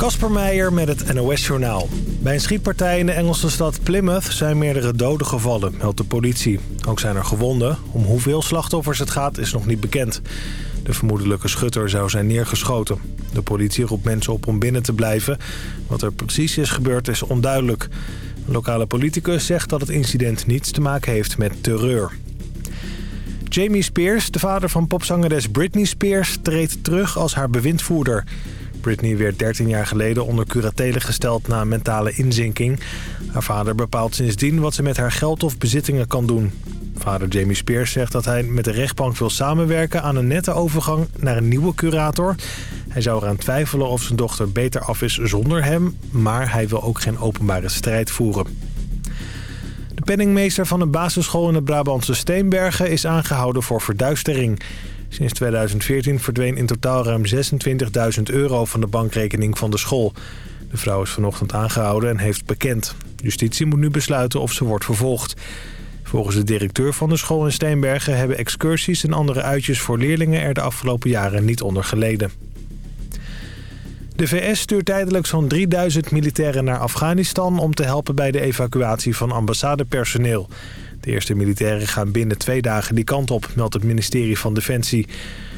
Kasper Meijer met het NOS-journaal. Bij een schietpartij in de Engelse stad Plymouth zijn meerdere doden gevallen, meldt de politie. Ook zijn er gewonden. Om hoeveel slachtoffers het gaat is nog niet bekend. De vermoedelijke schutter zou zijn neergeschoten. De politie roept mensen op om binnen te blijven. Wat er precies is gebeurd is onduidelijk. Een lokale politicus zegt dat het incident niets te maken heeft met terreur. Jamie Spears, de vader van popzangeres Britney Spears... treedt terug als haar bewindvoerder... Britney werd 13 jaar geleden onder curatele gesteld na mentale inzinking. Haar vader bepaalt sindsdien wat ze met haar geld of bezittingen kan doen. Vader Jamie Spears zegt dat hij met de rechtbank wil samenwerken aan een nette overgang naar een nieuwe curator. Hij zou eraan twijfelen of zijn dochter beter af is zonder hem, maar hij wil ook geen openbare strijd voeren. De penningmeester van een basisschool in de Brabantse Steenbergen is aangehouden voor verduistering. Sinds 2014 verdween in totaal ruim 26.000 euro van de bankrekening van de school. De vrouw is vanochtend aangehouden en heeft bekend. Justitie moet nu besluiten of ze wordt vervolgd. Volgens de directeur van de school in Steenbergen... hebben excursies en andere uitjes voor leerlingen er de afgelopen jaren niet onder geleden. De VS stuurt tijdelijk zo'n 3000 militairen naar Afghanistan... om te helpen bij de evacuatie van ambassadepersoneel. De eerste militairen gaan binnen twee dagen die kant op, meldt het ministerie van Defensie.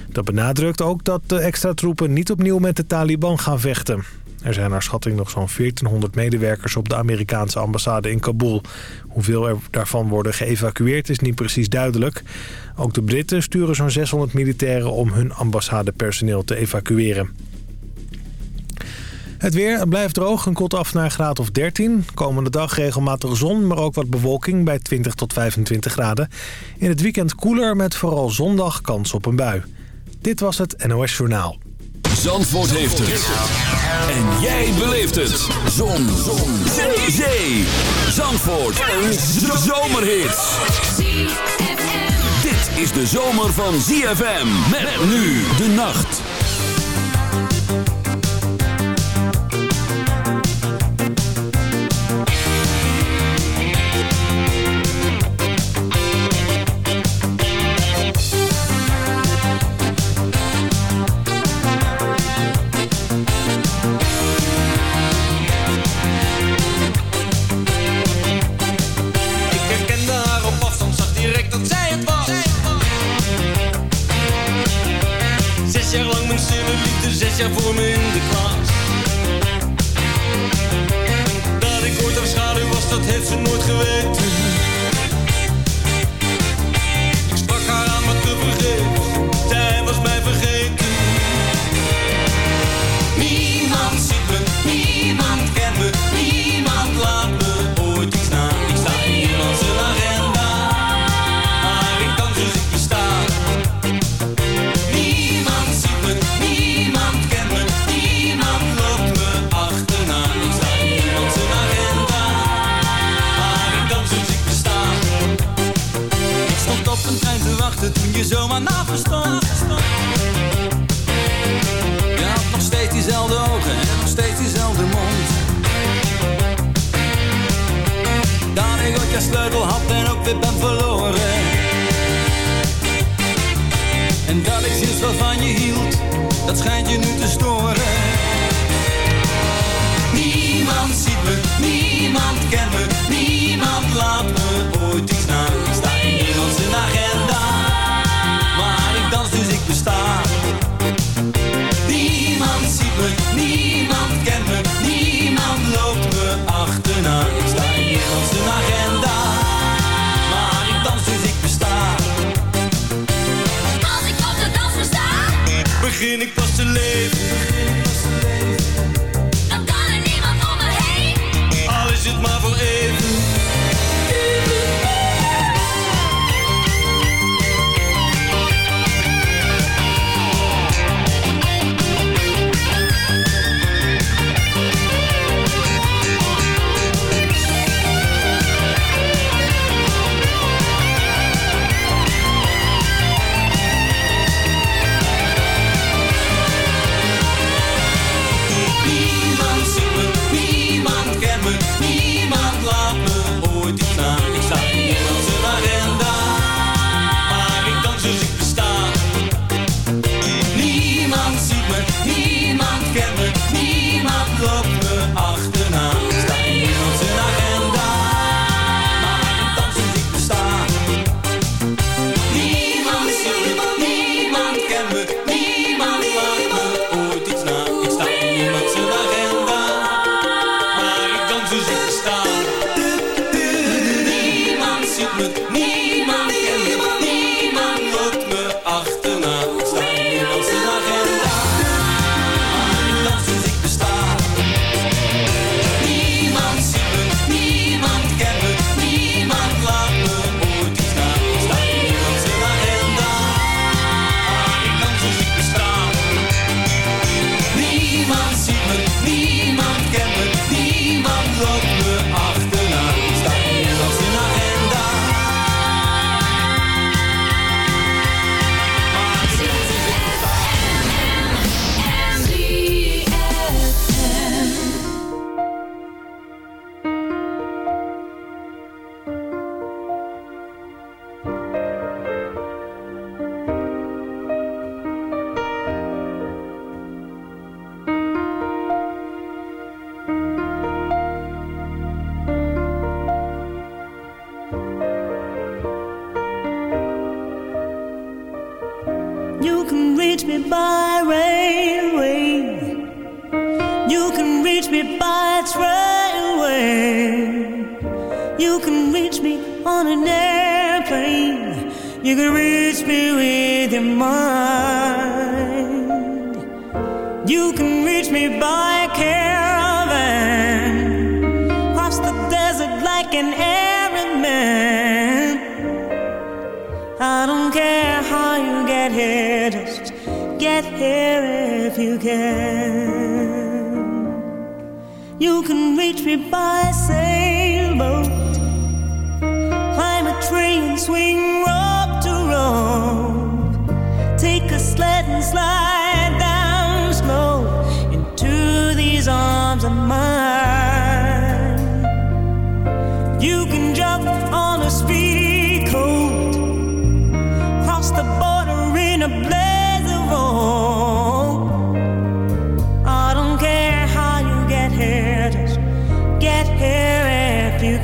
Dat benadrukt ook dat de extra troepen niet opnieuw met de Taliban gaan vechten. Er zijn naar schatting nog zo'n 1400 medewerkers op de Amerikaanse ambassade in Kabul. Hoeveel er daarvan worden geëvacueerd is niet precies duidelijk. Ook de Britten sturen zo'n 600 militairen om hun ambassadepersoneel te evacueren. Het weer blijft droog en koelt af naar een graad of 13. Komende dag regelmatig zon, maar ook wat bewolking bij 20 tot 25 graden. In het weekend koeler met vooral zondag kans op een bui. Dit was het NOS Journaal. Zandvoort heeft het. En jij beleeft het. Zon. zon. Zee. Zee. Zandvoort. Een zomerhit. Dit is de zomer van ZFM. Met nu de nacht.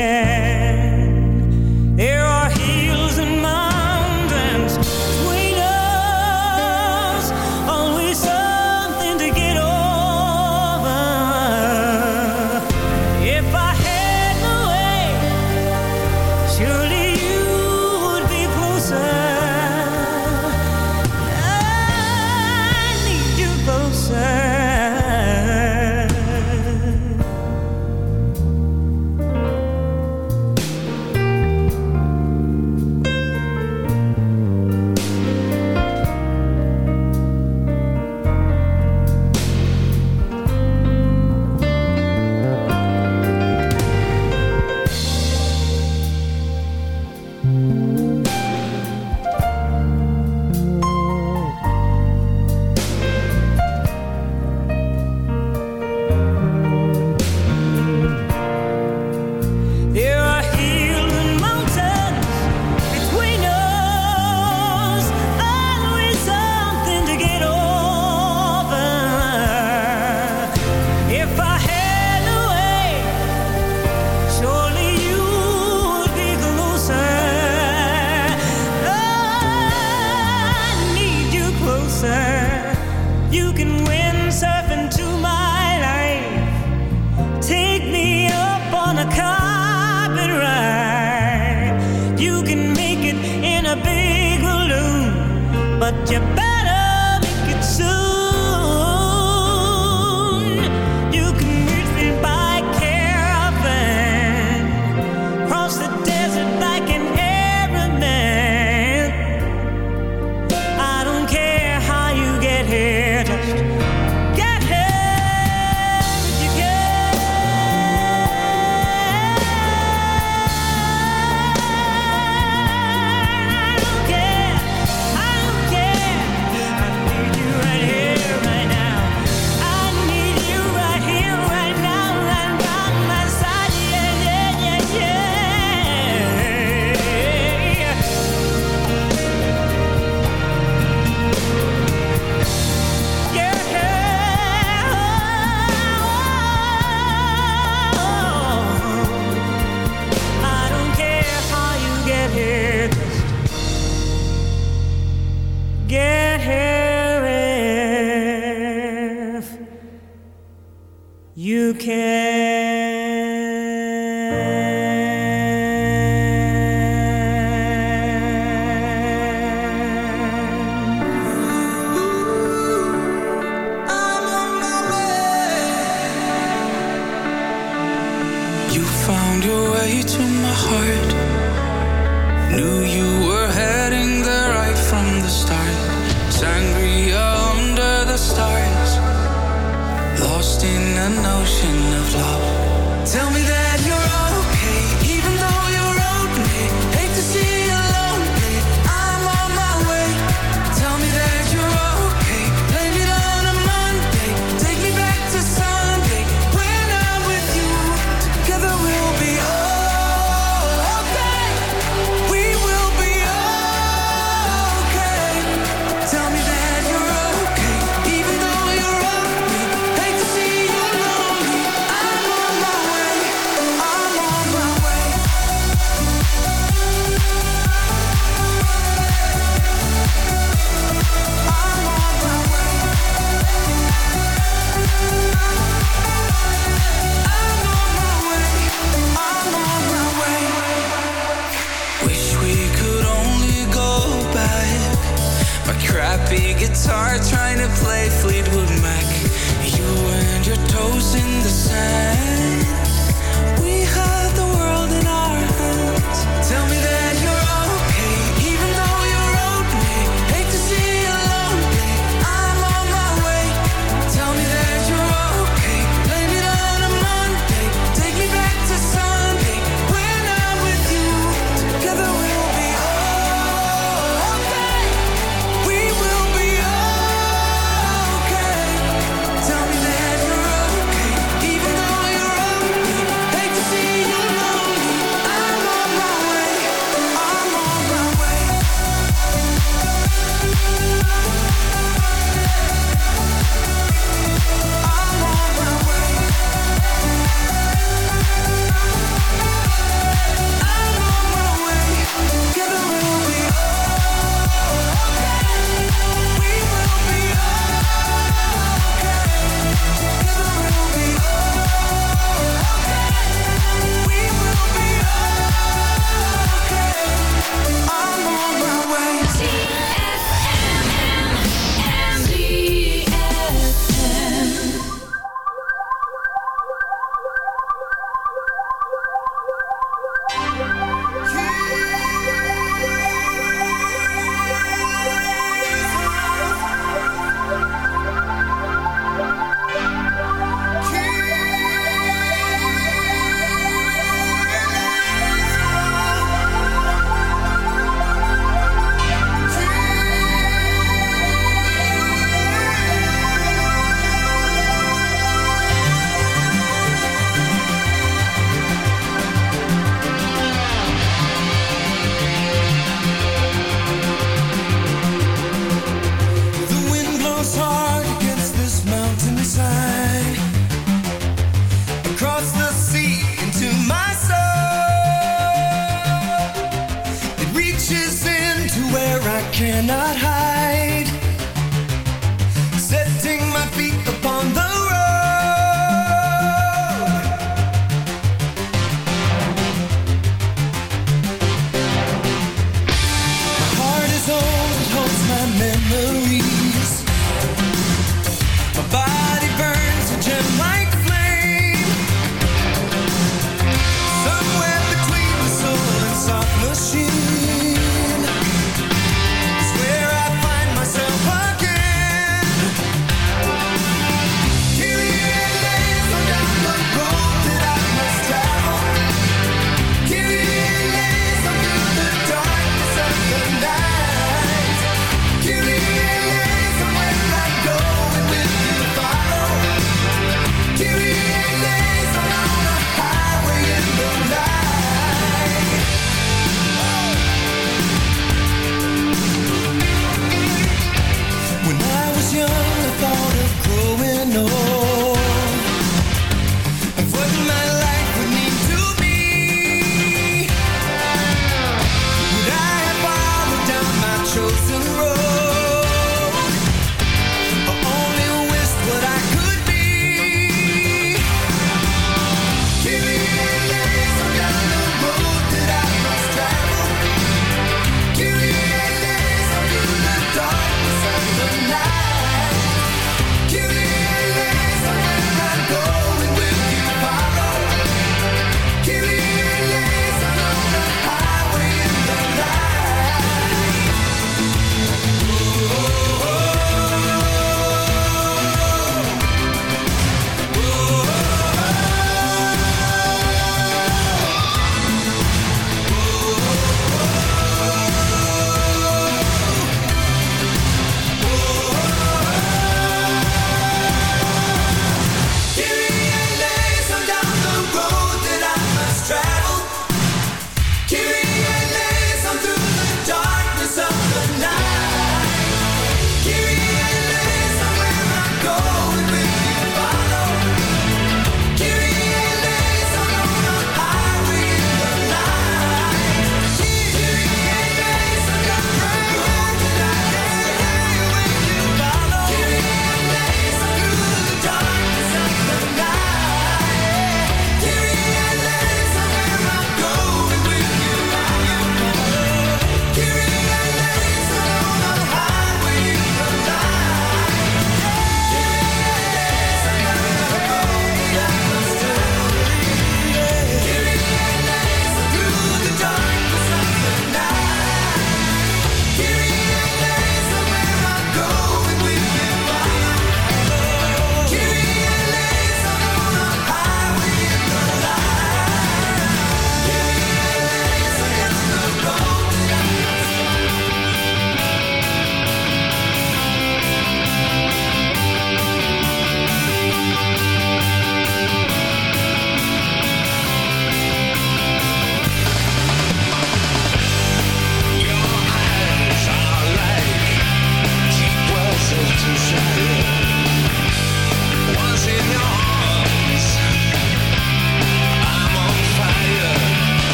Can.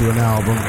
to an album.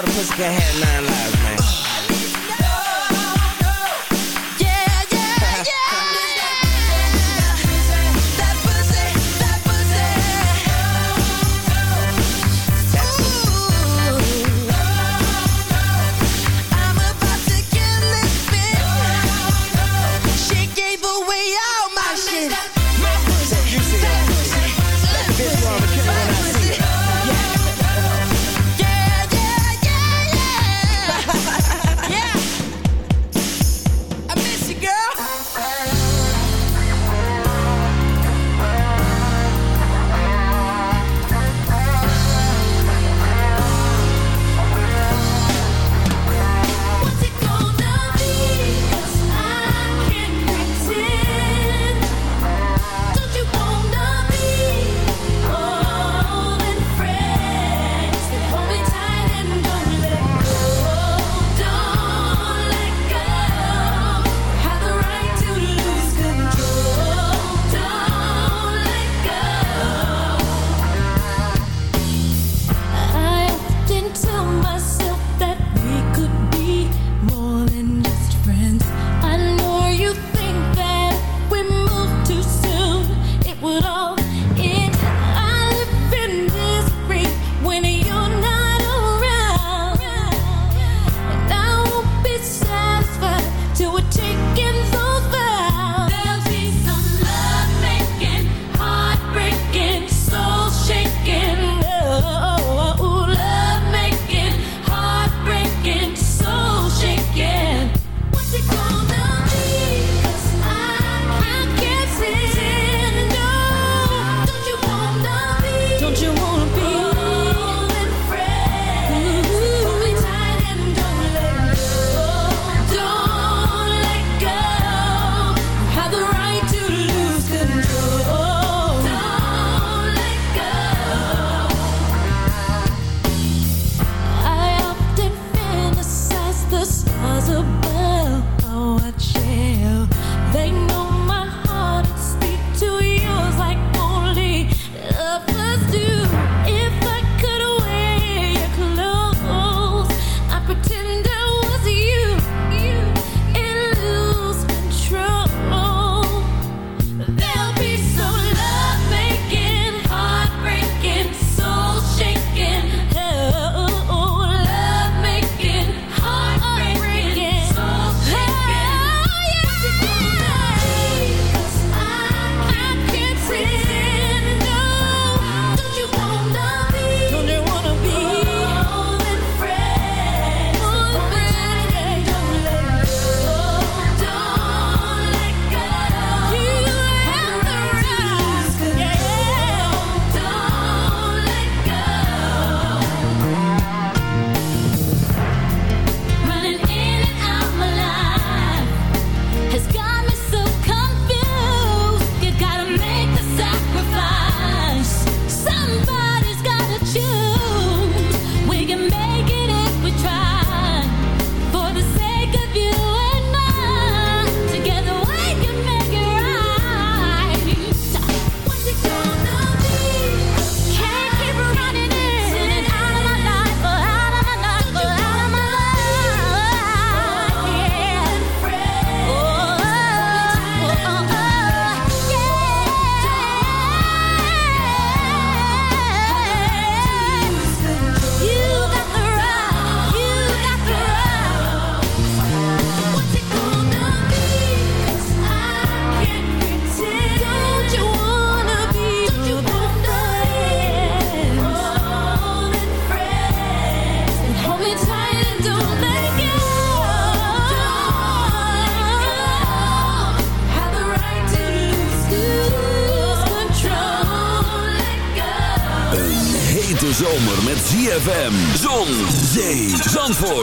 Thought a pussycat had nine lives, man.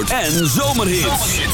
En zomerhits.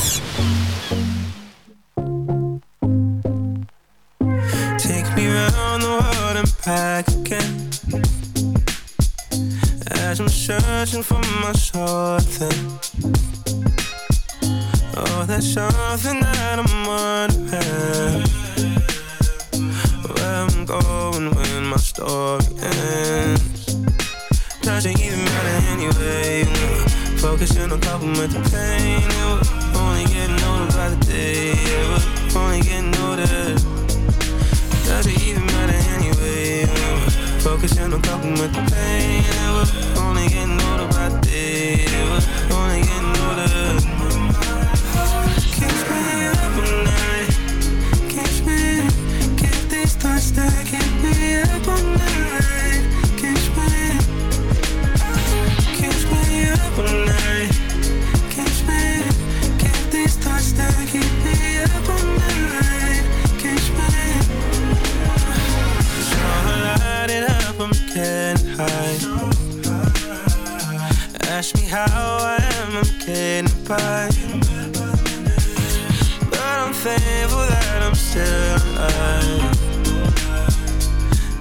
Alive.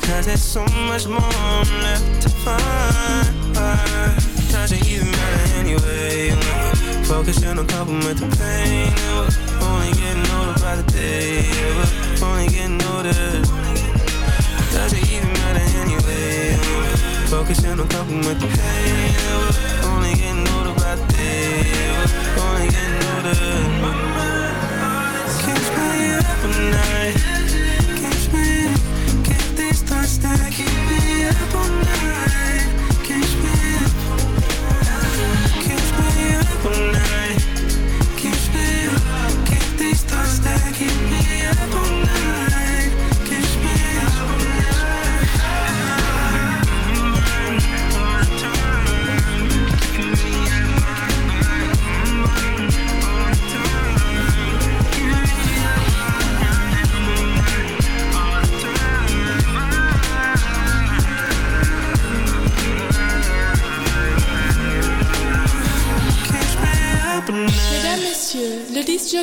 Cause there's so much more left to find. Doesn't even matter anyway. Focusing on coping with the pain. Yeah, only getting older by the day. Yeah, only getting older. Doesn't even matter anyway. Focusing on coping with the pain. Yeah, only getting older by the day. Yeah, only getting older. Me, keep these thoughts that keep me up all night. Keeps me, keeps me up all.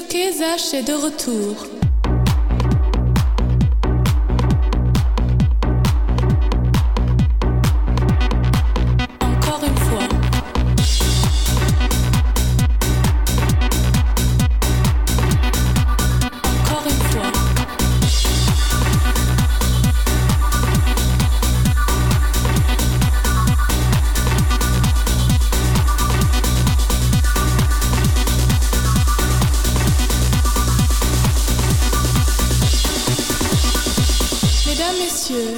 Jockey est de retour.